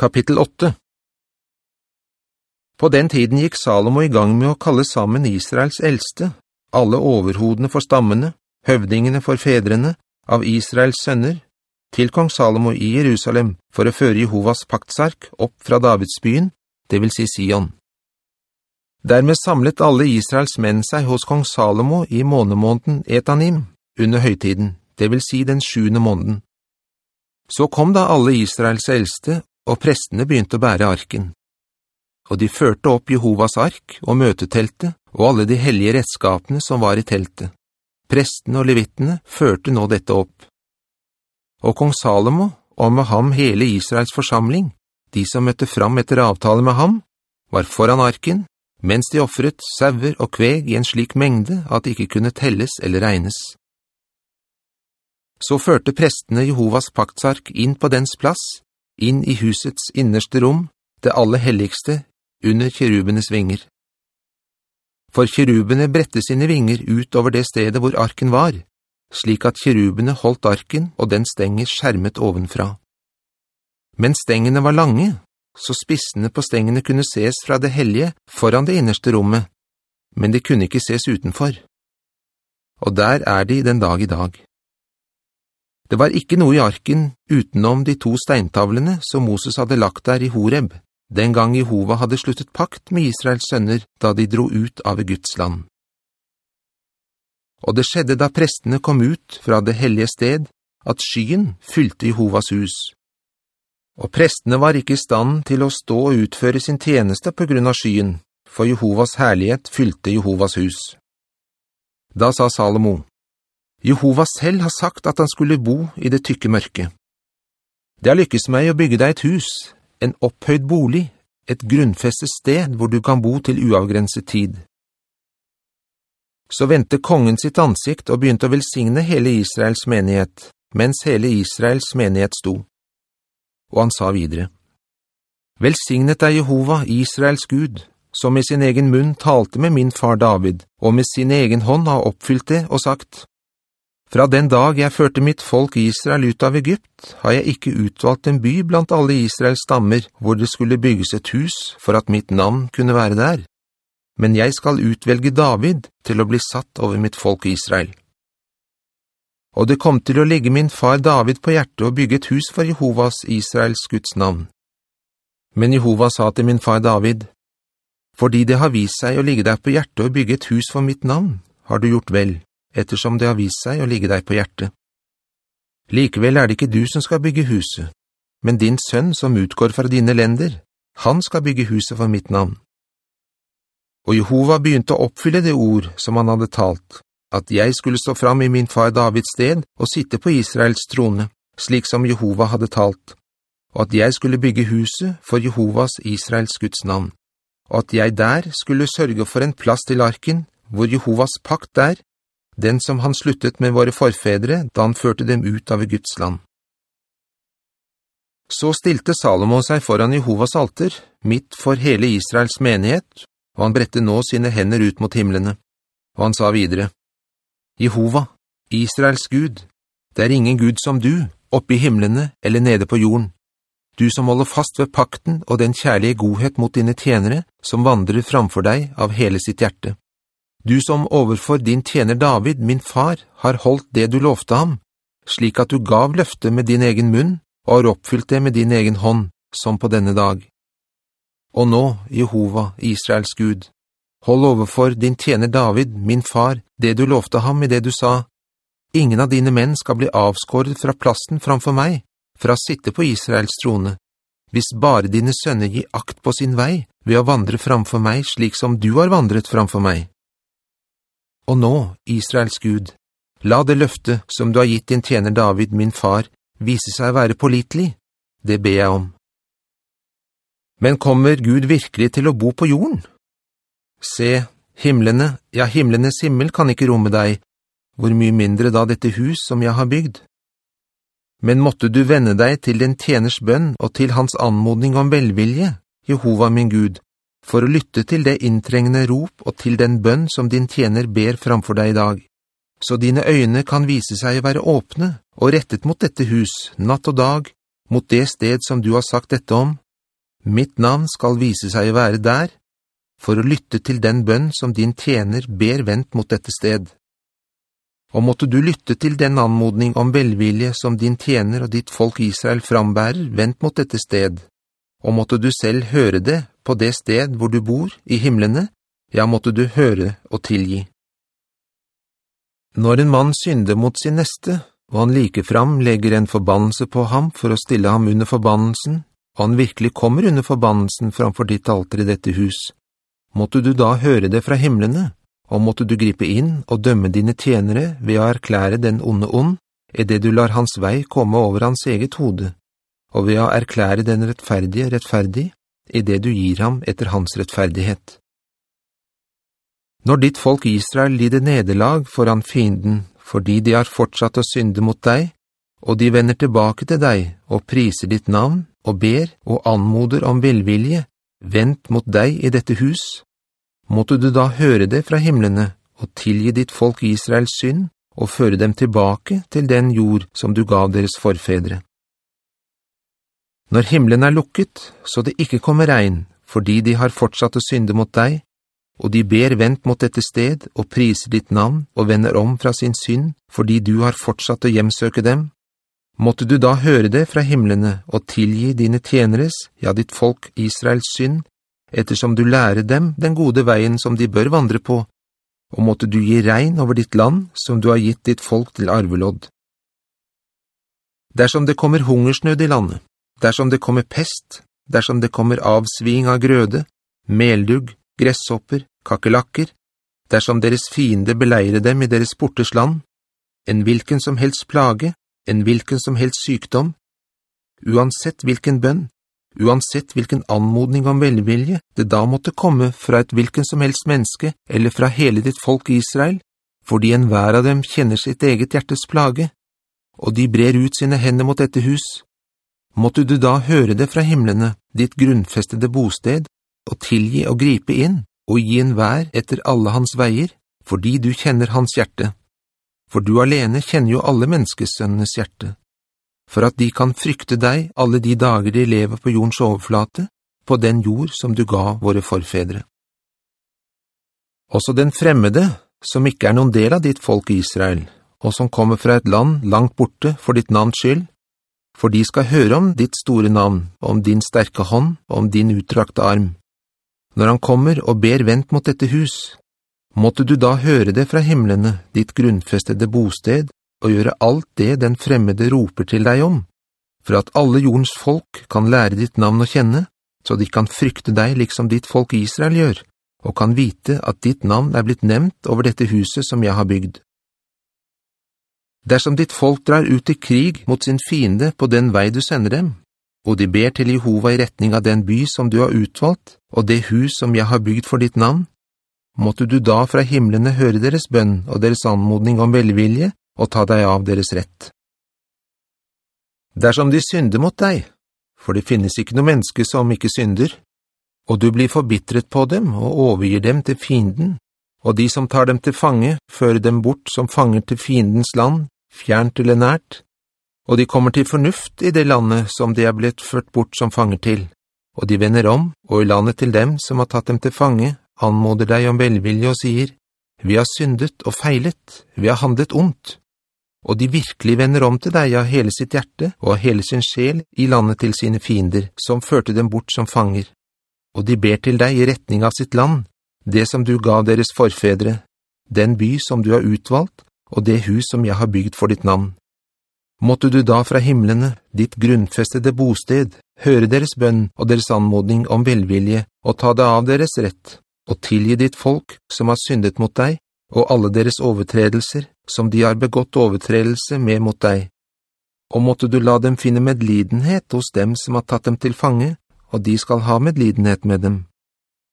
Kapittel 8 På den tiden gikk Salomo i gang med å kalle sammen Israels eldste, alle overhodene for stammene, høvdingene for fedrene, av Israels sønner, til kong Salomo i Jerusalem for å føre Jehovas paktsark opp fra Davidsbyen, det vil si Sion. Dermed samlet alle Israels menn seg hos kong Salomo i månemånden Etanim, under høytiden, det vil si den sjuende måneden. Så kom da alle Israels eldste og prestene begynte å bære arken. Og de førte opp Jehovas ark og møteteltet og alle de hellige redskapene som var i teltet. Prestene og levittene førte nå dette opp. Og kong Salomo, og med ham hele Israels forsamling, de som møtte fram etter avtale med ham, var foran arken, mens de offret sauer og kveg i en slik mengde at de ikke kunne telles eller regnes. Så førte prestene Jehovas paktsark inn på dens plass, inn i husets innerste rom, det aller helligste, under kirubenes vinger. For kirubene brette sine vinger ut over det stedet hvor arken var, slik at kirubene holdt arken og den stenger skjermet ovenfra. Men stengene var lange, så spissene på stengene kunne ses fra det hellige foran det innerste rommet, men de kunne ikke ses utenfor. Og der er de den dag i dag. Det var ikke noe i arken utenom de to steintavlene som Moses hadde lagt der i Horeb, den gang Jehova hadde sluttet pakt med Israels sønner da de dro ut av Guds land. Og det skjedde da prestene kom ut fra det hellige sted, at skyen fylte Jehovas hus. Og prestene var ikke i stand til å stå og utføre sin tjeneste på grunn av skyen, for Jehovas herlighet fylte Jehovas hus. Da sa Salomo, Jehova selv har sagt at han skulle bo i det tykke mørket. Det har lykkes meg å bygge deg et hus, en opphøyd bolig, et grunnfestet sted hvor du kan bo til uavgrenset tid. Så ventet kongen sitt ansikt og begynte å velsigne hele Israels menighet, mens hele Israels menighet sto. Og han sa videre, «Velsignet er Jehova, Israels Gud, som i sin egen munn talte med min far David, og med sin egen hånd har oppfylt det og sagt, fra den dag jeg førte mitt folk Israel ut av Egypt, har jeg ikke utvalgt en by blant alle Israels stammer, hvor det skulle bygges et hus for at mitt navn kunne være der. Men jeg skal utvelge David til å bli satt over mitt folk Israel. Og det kom til å ligge min far David på hjertet og bygge et hus for Jehovas Israels Guds navn. Men Jehova sa til min far David, «Fordi det har vist seg å ligge deg på hjertet og bygge et hus for mitt navn, har du gjort vel.» Ettersom det har vist seg å ligge deg på hjertet. Likevel er det ikke du som skal bygge huset, men din sønn som utgår fra dine lender, han skal bygge huset for mitt navn. Og Jehova begynte å oppfylle det ord som han hadde talt, at jeg skulle stå fram i min far Davids sted og sitte på Israels trone, slik som Jehova hadde talt, og at jeg skulle bygge huset for Jehovas Israels Guds navn, og at jeg der skulle sørge for en plass til arken, hvor Jehovas pakt der, den som han sluttet med våre forfedre da han førte dem ut av Guds land. Så stilte Salomo seg foran Jehovas alter, midt for hele Israels menighet, og han brette nå sine hender ut mot himmelene. Og han sa videre, «Jehova, Israels Gud, det er ingen Gud som du, oppe i himmelene eller nede på jorden. Du som holder fast ved pakten og den kjærlige godhet mot dine tjenere, som vandrer framfor deg av hele sitt hjerte. Du som overfor din tjener David, min far, har holdt det du lovte ham, slik at du gav løftet med din egen munn, og har oppfylt det med din egen hånd, som på denne dag. Og nå, Jehova, Israels Gud, hold overfor din tjener David, min far, det du lovte ham i det du sa, Ingen av dine menn skal bli avskåret fra plassen framfor meg, fra å sitte på Israels trone, hvis bare dine sønner gir akt på sin vei ved å vandre framfor meg slik som du har vandret framfor meg. Og nå, Israels Gud, la det løfte som du har gitt din tjener David, min far, vise seg å være pålitelig. Det ber jeg om. Men kommer Gud virkelig til å bo på jorden? Se, himmelene, ja himmelenes himmel kan ikke romme deg, hvor mye mindre da dette hus som jeg har bygd. Men måtte du vende deg til din tjeners bønn og til hans anmodning om velvilje, Jehova min Gud, for å lytte til det inntrengende rop og til den bønn som din tjener ber framfor deg i dag, så dine øyne kan vise seg å være åpne og rettet mot dette hus, natt og dag, mot det sted som du har sagt dette om, mitt navn skal vise seg å være der, for å lytte til den bønn som din tjener ber vendt mot dette sted. Og måtte du lytte til den anmodning om velvilje som din tjener og ditt folk Israel frambærer vendt mot dette sted, og måtte du selv høre det på det sted hvor du bor, i himmelene, ja, måtte du høre og tilgi. Når en mann synder mot sin neste, og han likefram legger en forbannelse på ham for å stille ham under forbannelsen, og han virkelig kommer under forbannelsen framfor ditt alter i dette hus, måtte du da høre det fra himmelene, og måtte du gripe inn og dømme dine tjenere ved å erklære den onde ond, i det du lar hans vei komme over hans eget hode, og ved å erklære den rettferdige rettferdig, i det du gir ham etter hans rettferdighet. Når ditt folk Israel lider nederlag foran fienden, fordi de har fortsatt å synde mot deg, og de vender tilbake til deg og priser ditt navn, og ber og anmoder om velvilje, vent mot deg i dette hus, måtte du da høre det fra himmelene og tilgi ditt folk Israels synd og føre dem tilbake til den jord som du gav deres forfedre. Når himmelen er lukket, så det ikke kommer regn, fordi de har fortsatt å synde mot deg, og de ber vent mot dette sted og priser ditt navn og vender om fra sin synd, fordi du har fortsatt å hjemsøke dem, måtte du da høre det fra himmelene og tilgi dine tjeneres, ja ditt folk Israels synd, ettersom du lærer dem den gode veien som de bør vandre på, og måtte du gi regn over ditt land som du har gitt ditt folk til arvelodd. Dersom det kommer hungersnød i landet, dersom det kommer pest, dersom det kommer avsving av grøde, meldugg, gresshopper, kakelakker, dersom deres fiende beleirer dem i deres porters land, en hvilken som helst plage, en hvilken som helst sykdom, uansett hvilken bønn, uansett hvilken anmodning om velvilje det da måtte komme fra et hvilken som helst menneske eller fra hele ditt folk i Israel, fordi enhver av dem kjenner sitt eget hjertes plage, og de brer ut sine hender mot dette hus. Måtte du da høre det fra himmelene, ditt grunnfestede bosted, og tilgi og gripe inn, og gi en vær etter alle hans veier, fordi du kjenner hans hjerte. For du alene kjenner jo alle menneskesønnenes hjerte for at de kan frykte deg alle de dager de lever på jordens overflate, på den jord som du ga våre forfedre. Også den fremmede, som ikke er noen del av ditt folk Israel, og som kommer fra et land langt borte for ditt navns skyld, for de skal høre om ditt store navn, om din sterke hånd og om din utrakte arm. Når han kommer og ber vent mot dette hus, måtte du da høre det fra himmelene, ditt grunnfestede bosted, og gjøre alt det den fremmede roper til deg om, for at alle jordens folk kan lære ditt navn å kjenne, så de kan frykte deg liksom ditt folk Israel gjør, og kan vite at ditt navn er blitt nevnt over dette huset som jeg har bygd. Dersom ditt folk drar ut i krig mot sin fiende på den vei du sender dem, og de ber til Jehova i retning av den by som du har utvalgt, og det hus som jeg har bygd for ditt navn, måtte du da fra himmelene høre deres bønn og deres anmodning om velvilje, og ta deg av deres rett. Dersom de synder mot deg, for det finnes ikke noe menneske som ikke synder, og du blir forbittret på dem og overgir dem til fienden, og de som tar dem til fange fører dem bort som fanger til fiendens land, fjernt eller nært, og de kommer til fornuft i det landet som de er blitt ført bort som fanger til, og de vender om, og i landet til dem som har tatt dem til fange, anmoder deg om velvilje og sier, «Vi har syndet og feilet, vi har handlet ondt, og de virkelig vender om til deg av hele sitt hjerte og av hele sin sjel i landet til sine fiender, som førte dem bort som fanger. Og de ber til deg i retning av sitt land, det som du gav deres forfedre, den by som du har utvalgt, og det hus som jeg har bygd for ditt navn. Måtte du da fra himmelene, ditt grunnfestede bosted, høre deres bønn og deres anmodning om velvilje, og ta det av deres rett, og tilgi ditt folk som har syndet mot deg, og alle deres overtredelser, som de har begått overtredelse med mot deg. Og måtte du la dem finne medlidenhet hos dem som har tatt dem til fange, og de skal ha medlidenhet med dem.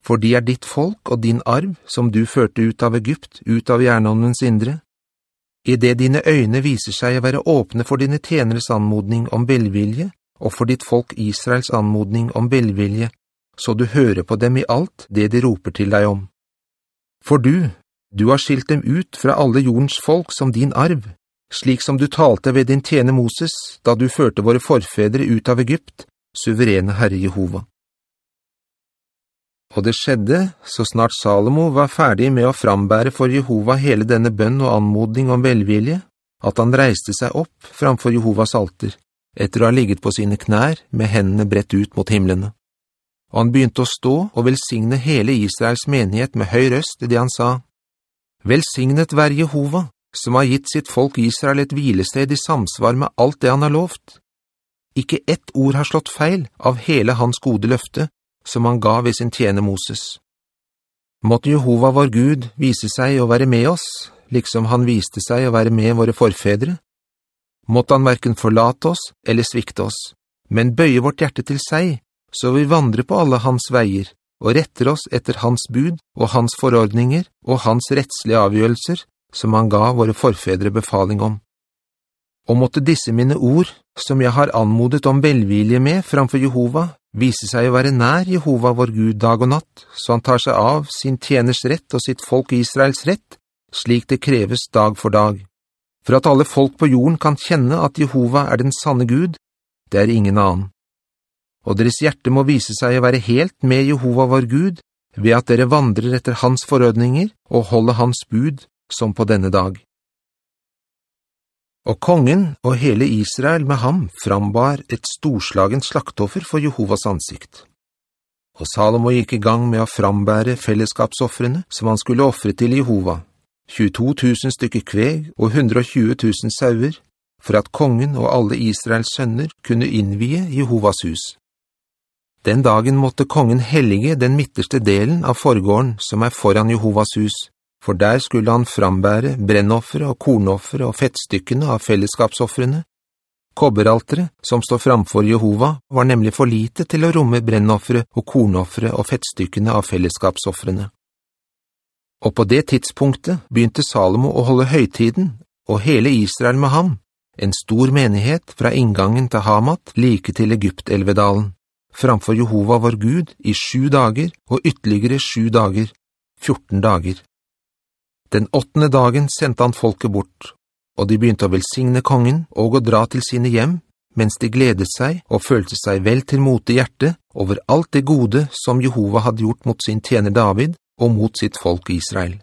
For de er ditt folk og din arv, som du førte ut av Egypt, ut av jernåndens indre. I det dine øyne viser seg å være åpne for dine tjeneres anmodning om velvilje, og for ditt folk Israels anmodning om velvilje, så du hører på dem i alt det de roper til deg om. For du, du har skilt dem ut fra alle jordens folk som din arv, slik som du talte ved din tjene Moses, da du førte våre forfedre ut av Egypt, suverene Herre Jehova. Og det skjedde, så snart Salomo var ferdig med å frambære for Jehova hele denne bønn og anmodning om velvilje, at han reiste seg opp framfor Jehovas alter, etter å ha ligget på sine knær med hendene brett ut mot himmelene. Og han begynte å stå og velsigne hele Israels menighet med høy røst i det han sa, «Velsignet vær Jehova, som har gitt sitt folk Israel et hvilested i samsvar med alt det han har lovt. Ikke ett ord har slått feil av hele hans gode løfte, som han ga ved sin tjene Moses. Måtte Jehova vår Gud vise seg å være med oss, liksom han viste seg å være med våre forfedre. Måtte han hverken forlate oss eller svikte oss, men bøye vårt hjerte til seg, så vi vandrer på alle hans veier, og retter oss etter hans bud og hans forordninger og hans rettslige avgjørelser, som han ga våre forfedre befaling om. Og måtte disse mine ord, som jeg har anmodet om velvilje med framfor Jehova, vise seg å være nær Jehova vår Gud dag og natt, så han tar seg av sin tjeners rett og sitt folk Israels rett, slik det kreves dag for dag. For at alle folk på jorden kan kjenne at Jehova er den sanne Gud, det er ingen annen. Og deres hjerte må vise seg å være helt med Jehova vår Gud, ved at dere vandrer etter hans forødninger og holder hans bud, som på denne dag. Og kongen og hele Israel med ham frambar et storslagent slaktoffer for Jehovas ansikt. Og Salomo gikk i gang med å frambære fellesskapsoffrene som han skulle offre til Jehova, 22 000 stykker kveg og 120 000 sauer, for at kongen og alle Israels sønner kunne innvie Jehovas hus. Den dagen måtte kongen hellige den midterste delen av forgården som er foran Jehovas hus, for der skulle han frambære brennoffere og kornoffere og fettstykkene av fellesskapsoffrene. Kobberaltere, som står framfor Jehova, var nemlig for lite til å romme brennoffere og kornoffere og fettstykkene av fellesskapsoffrene. Og på det tidspunktet begynte Salomo å holde høytiden, og hele Israel med ham, en stor menighet fra inngangen til Hamat like til Egypt-elvedalen, framfor Jehova vår Gud i sju dager og ytterligere sju dager, 14 dager. Den åttende dagen sendte han folket bort, og de begynte å velsigne kongen og å dra til sine hjem, mens de gledet seg og følte seg vel til mote hjerte over alt det gode som Jehova hadde gjort mot sin tjener David og mot sitt folk Israel.